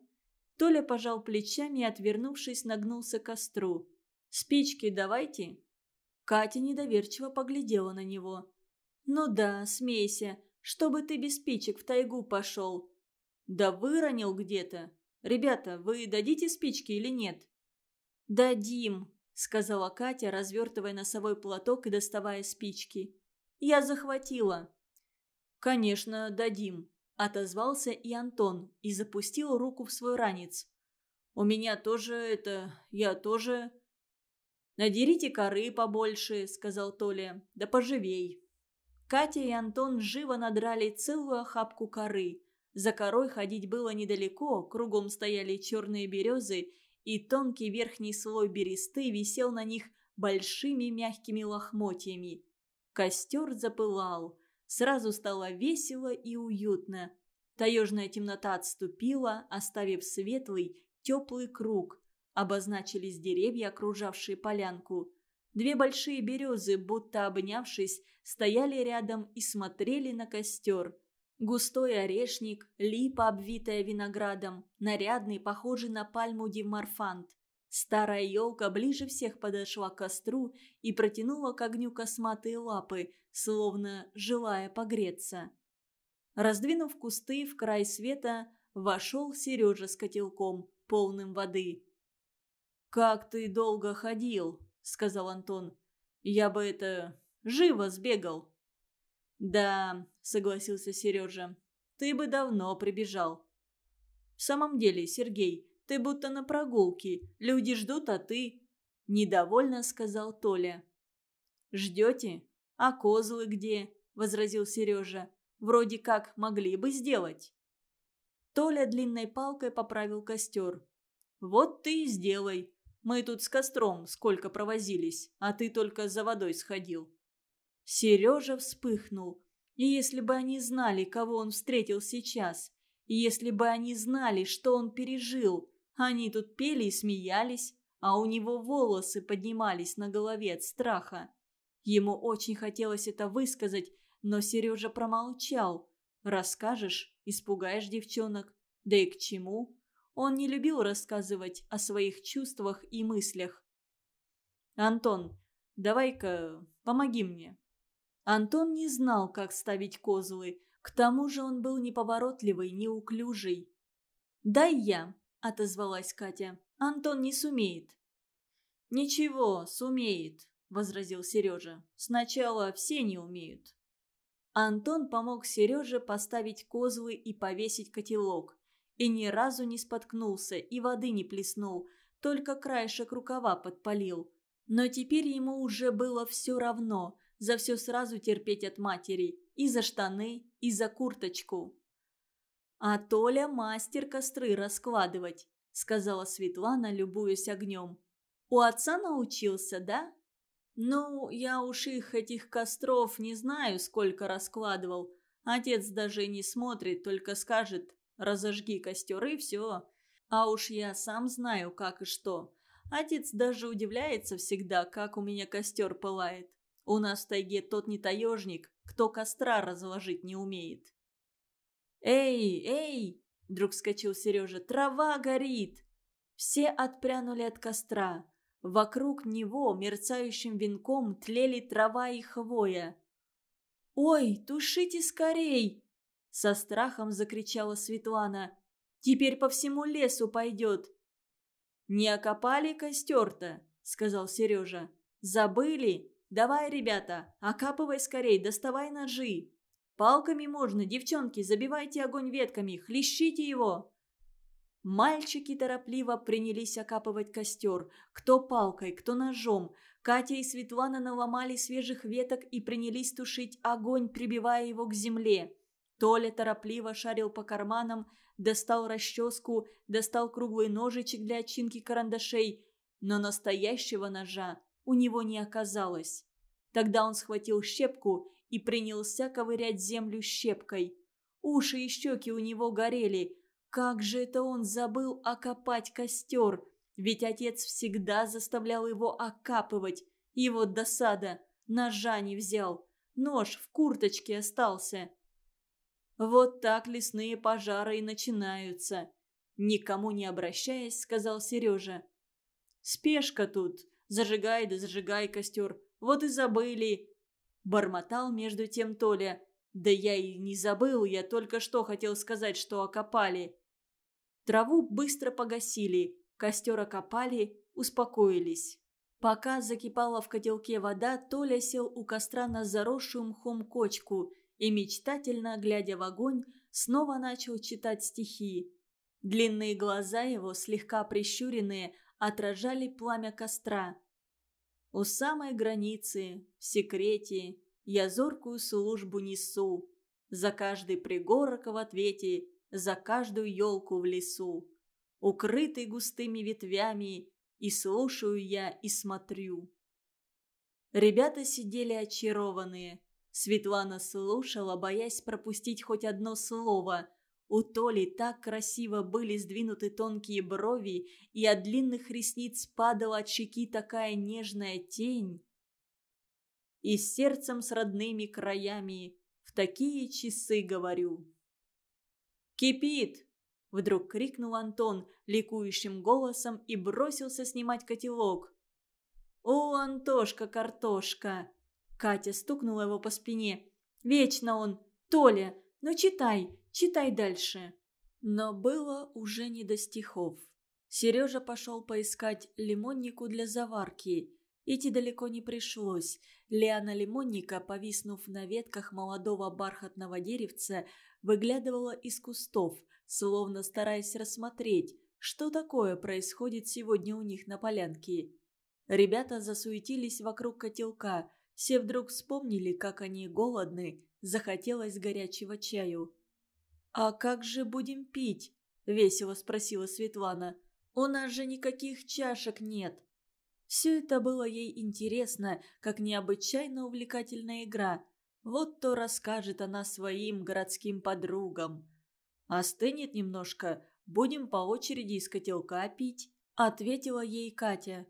Толя пожал плечами и, отвернувшись, нагнулся к костру. «Спички давайте». Катя недоверчиво поглядела на него. «Ну да, смейся, чтобы ты без спичек в тайгу пошел». «Да выронил где-то. Ребята, вы дадите спички или нет?» «Дадим», — сказала Катя, развертывая носовой платок и доставая спички. «Я захватила». «Конечно, дадим», – отозвался и Антон и запустил руку в свой ранец. «У меня тоже это... я тоже...» «Надерите коры побольше», – сказал Толя. «Да поживей». Катя и Антон живо надрали целую охапку коры. За корой ходить было недалеко, кругом стояли черные березы, и тонкий верхний слой бересты висел на них большими мягкими лохмотьями. Костер запылал. Сразу стало весело и уютно. Таежная темнота отступила, оставив светлый, теплый круг. Обозначились деревья, окружавшие полянку. Две большие березы, будто обнявшись, стояли рядом и смотрели на костер. Густой орешник, липа, обвитая виноградом, нарядный, похожий на пальму дивмарфант. Старая елка ближе всех подошла к костру и протянула к огню косматые лапы, словно желая погреться. Раздвинув кусты в край света, вошел Сережа с котелком, полным воды. «Как ты долго ходил?» — сказал Антон. «Я бы это... живо сбегал». «Да», — согласился Сережа, — «ты бы давно прибежал». «В самом деле, Сергей, ты будто на прогулке. Люди ждут, а ты...» Недовольно сказал Толя. «Ждете? А козлы где?» Возразил Сережа. «Вроде как могли бы сделать». Толя длинной палкой поправил костер. «Вот ты и сделай. Мы тут с костром сколько провозились, а ты только за водой сходил». Сережа вспыхнул. И если бы они знали, кого он встретил сейчас, и если бы они знали, что он пережил, они тут пели и смеялись, а у него волосы поднимались на голове от страха. Ему очень хотелось это высказать, но Сережа промолчал. Расскажешь, испугаешь девчонок. Да и к чему? Он не любил рассказывать о своих чувствах и мыслях. «Антон, давай-ка помоги мне». Антон не знал, как ставить козлы. К тому же он был неповоротливый, неуклюжий. «Дай я», – отозвалась Катя. «Антон не сумеет». «Ничего, сумеет», – возразил Сережа. «Сначала все не умеют». Антон помог Сереже поставить козлы и повесить котелок. И ни разу не споткнулся, и воды не плеснул, только краешек рукава подпалил. Но теперь ему уже было все равно, за все сразу терпеть от матери, и за штаны, и за курточку. «А Толя мастер костры раскладывать», — сказала Светлана, любуясь огнем. «У отца научился, да?» «Ну, я уж их, этих костров, не знаю, сколько раскладывал. Отец даже не смотрит, только скажет, разожги костер и все. А уж я сам знаю, как и что. Отец даже удивляется всегда, как у меня костер пылает. У нас в тайге тот не таежник, кто костра разложить не умеет». «Эй, эй!» – вдруг вскочил Сережа. «Трава горит!» Все отпрянули от костра. Вокруг него мерцающим венком тлели трава и хвоя. «Ой, тушите скорей!» Со страхом закричала Светлана. «Теперь по всему лесу пойдет!» «Не окопали костер-то?» — сказал Сережа. «Забыли? Давай, ребята, окапывай скорей, доставай ножи!» Палками можно, девчонки, забивайте огонь ветками, хлещите его!» Мальчики торопливо принялись окапывать костер. Кто палкой, кто ножом. Катя и Светлана наломали свежих веток и принялись тушить огонь, прибивая его к земле. Толя торопливо шарил по карманам, достал расческу, достал круглый ножичек для очинки карандашей. Но настоящего ножа у него не оказалось. Тогда он схватил щепку и принялся ковырять землю щепкой. Уши и щеки у него горели. Как же это он забыл окопать костер? Ведь отец всегда заставлял его окапывать. И вот досада. Ножа не взял. Нож в курточке остался. Вот так лесные пожары и начинаются. Никому не обращаясь, сказал Сережа. Спешка тут. Зажигай да зажигай костер. Вот и забыли. Бормотал между тем Толя. Да я и не забыл, я только что хотел сказать, что окопали. Траву быстро погасили, костер окопали, успокоились. Пока закипала в котелке вода, Толя сел у костра на заросшую мхом кочку и, мечтательно глядя в огонь, снова начал читать стихи. Длинные глаза его, слегка прищуренные, отражали пламя костра. У самой границы, в секрете, я зоркую службу несу. За каждый пригорок в ответе, за каждую елку в лесу. Укрытый густыми ветвями, и слушаю я и смотрю. Ребята сидели очарованные. Светлана слушала, боясь пропустить хоть одно слово. У Толи так красиво были сдвинуты тонкие брови, и от длинных ресниц падала от щеки такая нежная тень. И с сердцем с родными краями в такие часы говорю. «Кипит!» – вдруг крикнул Антон ликующим голосом и бросился снимать котелок. «О, Антошка, картошка!» Катя стукнула его по спине. «Вечно он! Толя, ну читай, читай дальше!» Но было уже не до стихов. Сережа пошел поискать лимоннику для заварки. Идти далеко не пришлось. Лиана лимонника, повиснув на ветках молодого бархатного деревца, выглядывала из кустов, словно стараясь рассмотреть, что такое происходит сегодня у них на полянке. Ребята засуетились вокруг котелка, все вдруг вспомнили, как они голодны, захотелось горячего чаю. «А как же будем пить?» – весело спросила Светлана. «У нас же никаких чашек нет». Все это было ей интересно, как необычайно увлекательная игра. Вот то расскажет она своим городским подругам. «Остынет немножко, будем по очереди из котелка пить», – ответила ей Катя.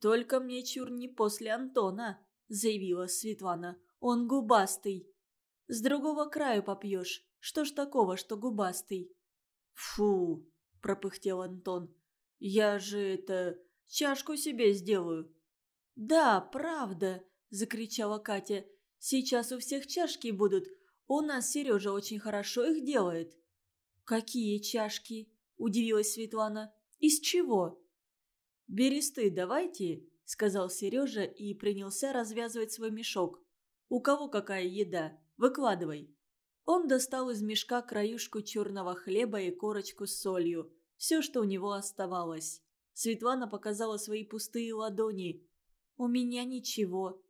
«Только мне чур не после Антона», заявила Светлана. «Он губастый. С другого краю попьешь. Что ж такого, что губастый?» «Фу!» – пропыхтел Антон. «Я же это... чашку себе сделаю». «Да, правда!» – закричала Катя. «Сейчас у всех чашки будут. У нас Сережа очень хорошо их делает». «Какие чашки?» – удивилась Светлана. «Из чего?» «Бересты давайте», – сказал Сережа и принялся развязывать свой мешок. «У кого какая еда? Выкладывай». Он достал из мешка краюшку черного хлеба и корочку с солью. Все, что у него оставалось. Светлана показала свои пустые ладони. «У меня ничего».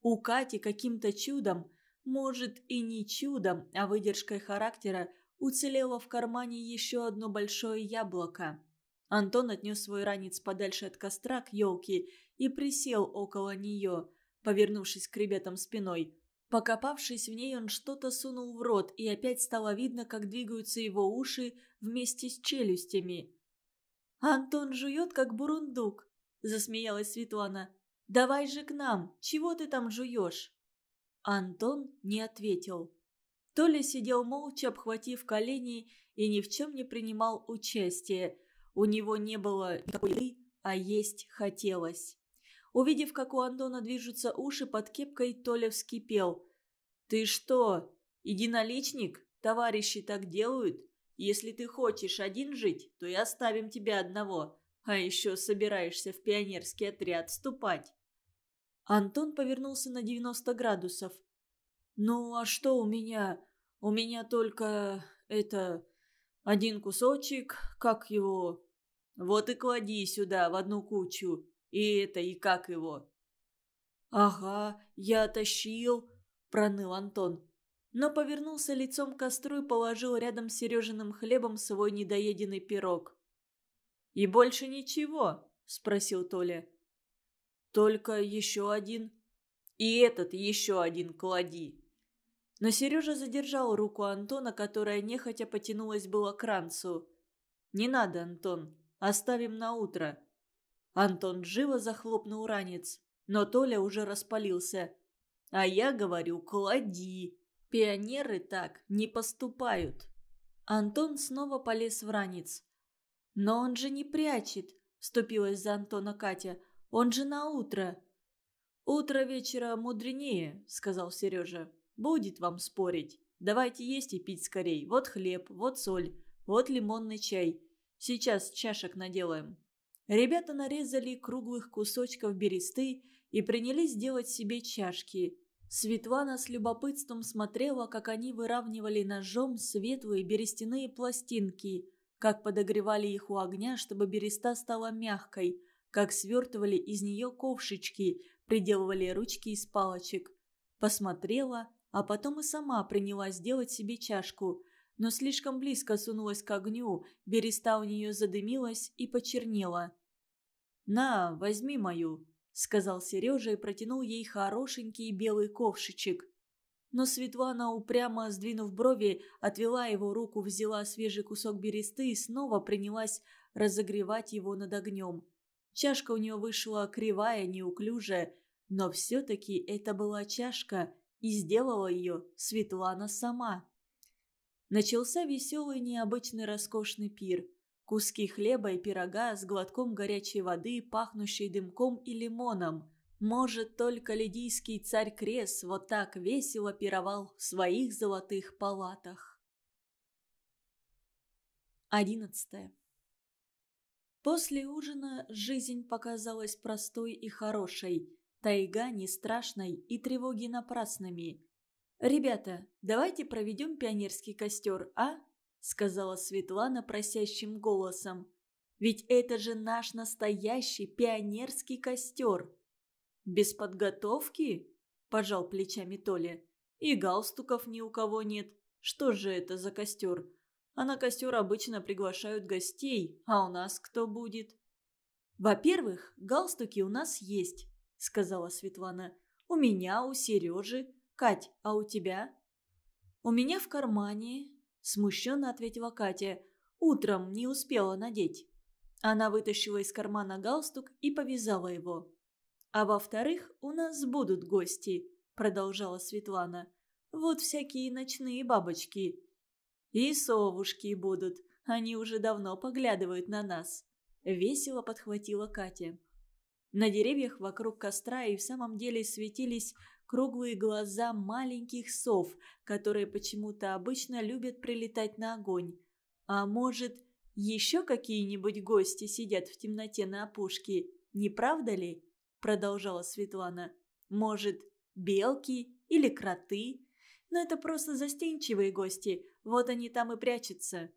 У Кати каким-то чудом, может и не чудом, а выдержкой характера, уцелело в кармане еще одно большое яблоко. Антон отнес свой ранец подальше от костра к елке и присел около нее, повернувшись к ребятам спиной. Покопавшись в ней, он что-то сунул в рот, и опять стало видно, как двигаются его уши вместе с челюстями. «Антон жует, как бурундук», – засмеялась Светлана. «Давай же к нам, чего ты там жуешь?» Антон не ответил. Толя сидел молча, обхватив колени, и ни в чем не принимал участия. У него не было еды, а есть хотелось. Увидев, как у Антона движутся уши под кепкой, Толя вскипел. «Ты что, единоличник? Товарищи так делают? Если ты хочешь один жить, то и оставим тебя одного. А еще собираешься в пионерский отряд вступать». Антон повернулся на 90 градусов. «Ну, а что у меня? У меня только... это... один кусочек, как его... Вот и клади сюда в одну кучу. И это, и как его?» «Ага, я тащил», – проныл Антон. Но повернулся лицом к костру и положил рядом с Сережиным хлебом свой недоеденный пирог. «И больше ничего?» – спросил Толя. «Только еще один». «И этот еще один клади». Но Сережа задержал руку Антона, которая нехотя потянулась было к ранцу. «Не надо, Антон, оставим на утро. Антон живо захлопнул ранец, но Толя уже распалился. А я говорю, клади. Пионеры так не поступают. Антон снова полез в ранец. «Но он же не прячет», – вступилась за Антона Катя. «Он же на утро». «Утро вечера мудренее», – сказал Сережа. «Будет вам спорить. Давайте есть и пить скорей. Вот хлеб, вот соль, вот лимонный чай. Сейчас чашек наделаем». Ребята нарезали круглых кусочков бересты и принялись делать себе чашки. Светлана с любопытством смотрела, как они выравнивали ножом светлые берестяные пластинки, как подогревали их у огня, чтобы береста стала мягкой, как свертывали из нее ковшички, приделывали ручки из палочек. Посмотрела, а потом и сама принялась делать себе чашку, но слишком близко сунулась к огню, береста у нее задымилась и почернела. «На, возьми мою», сказал Сережа и протянул ей хорошенький белый ковшичек. Но Светлана, упрямо сдвинув брови, отвела его руку, взяла свежий кусок бересты и снова принялась разогревать его над огнем. Чашка у нее вышла кривая, неуклюжая, но все-таки это была чашка, и сделала ее Светлана сама. Начался веселый, необычный, роскошный пир – Куски хлеба и пирога с глотком горячей воды, пахнущей дымком и лимоном. Может, только лидийский царь Крес вот так весело пировал в своих золотых палатах. Одиннадцатое. После ужина жизнь показалась простой и хорошей, тайга не страшной и тревоги напрасными. «Ребята, давайте проведем пионерский костер, а?» сказала Светлана просящим голосом. «Ведь это же наш настоящий пионерский костер!» «Без подготовки?» – пожал плечами Толя. «И галстуков ни у кого нет. Что же это за костер? А на костер обычно приглашают гостей, а у нас кто будет?» «Во-первых, галстуки у нас есть», – сказала Светлана. «У меня, у Сережи. Кать, а у тебя?» «У меня в кармане, Смущенно ответила Катя. Утром не успела надеть. Она вытащила из кармана галстук и повязала его. «А во-вторых, у нас будут гости», – продолжала Светлана. «Вот всякие ночные бабочки. И совушки будут. Они уже давно поглядывают на нас», – весело подхватила Катя. На деревьях вокруг костра и в самом деле светились круглые глаза маленьких сов, которые почему-то обычно любят прилетать на огонь. А может, еще какие-нибудь гости сидят в темноте на опушке, не правда ли? Продолжала Светлана. Может, белки или кроты? Но это просто застенчивые гости, вот они там и прячутся.